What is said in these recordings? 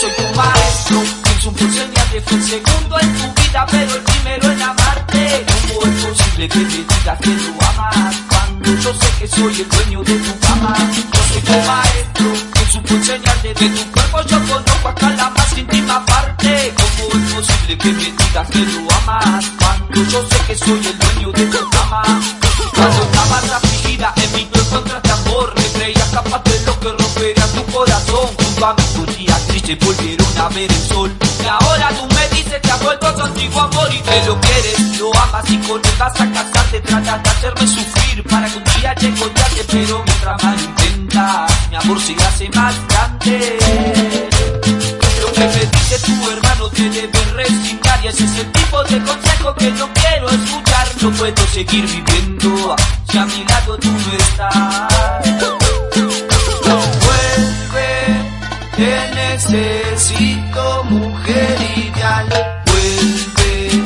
soy tu maestro, pienso por enseñarte, fue el segundo en tu vida, pero el primero en amarte. ¿Cómo es posible que me digas que lo amas? Cuando yo sé que soy el dueño de tu cama. Yo soy tu maestro, pienso por enseñarte de tu cuerpo, yo conozco hasta la más íntima parte. ¿Cómo es posible que me digas que lo amas? Cuando yo sé que soy el tristes volvieron a ver el sol. Y ahora tú me dices que has vuelto a antiguo amor y te lo quieres, lo amas y con él vas a casarte. Tratas de hacerme sufrir para que un día a encontrarte, pero mientras más lo intentas, mi amor se hace más grande. Lo que me dice tu hermano te debe resignar y ese es el tipo de consejo que no quiero escuchar. No puedo seguir viviendo si a mi lado tú no estás. Te necesito mujer ideal. Vuelve,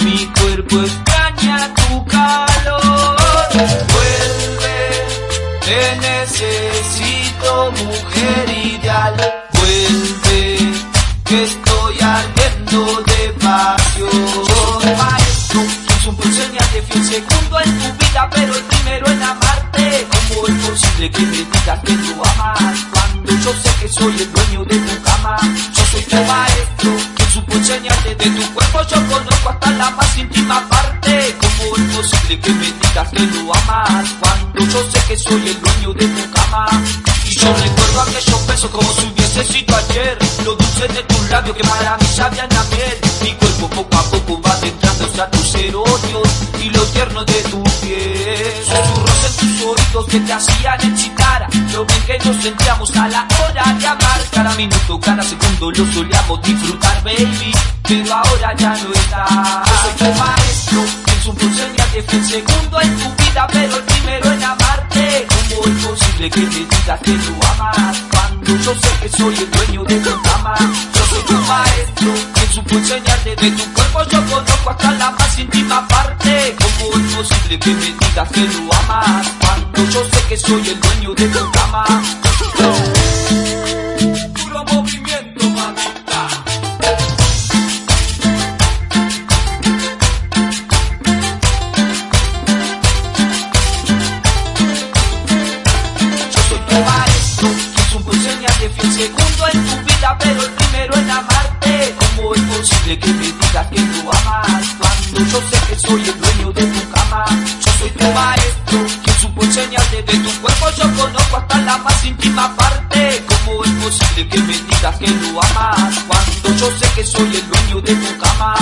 mi cuerpo extraña tu calor. Vuelve, te necesito mujer ideal. Vuelve, que estoy ardiendo de pasión. Maestro, quiso por enseñarte, fui el segundo en tu vida, pero el primero en amarte. ¿Cómo es posible que me digas que lo amas? Yo sé que soy el dueño de tu cama. Yo soy tu maestro, quien supo enseñarte de tu cuerpo. Yo conozco hasta la más íntima parte. ¿Cómo es posible que me digas que lo amas? Cuando yo sé que soy el dueño de tu cama. Y yo recuerdo aquellos besos como si hubiese sido ayer. Lo dulce de tus labios que para mí sabían a miel. Mi cuerpo poco a poco va adentrándose a tus erotios y lo tierno de tu piel. Oídos que te hacían excitar. Lo bien que nos sentíamos a la hora de amar. Cada minuto, cada segundo lo solíamos disfrutar, baby. Pero ahora ya no está. Yo soy tu maestro, pienso por enseñarte. Fui el segundo en tu vida, pero el primero en amarte. ¿Cómo es posible que me digas que lo amas? Cuando yo sé que soy el dueño de tu cama. Yo soy tu maestro, quien supo enseñarte de tu Yo sé que soy el dueño de tu cama. Puro movimiento, mamita. Yo soy tu maestro, quien supo enseñarte, fui el segundo en tu vida, pero el primero en amarte. ¿Cómo es posible que me digas que lo amas? Yo sé que soy el dueño de tu cama. Yo soy tu maestro, quien supo enseñarte de tu cuerpo, yo conozco hasta la más íntima parte. ¿Cómo es posible que me digas que lo amas? Cuando yo sé que soy el dueño de tu cama.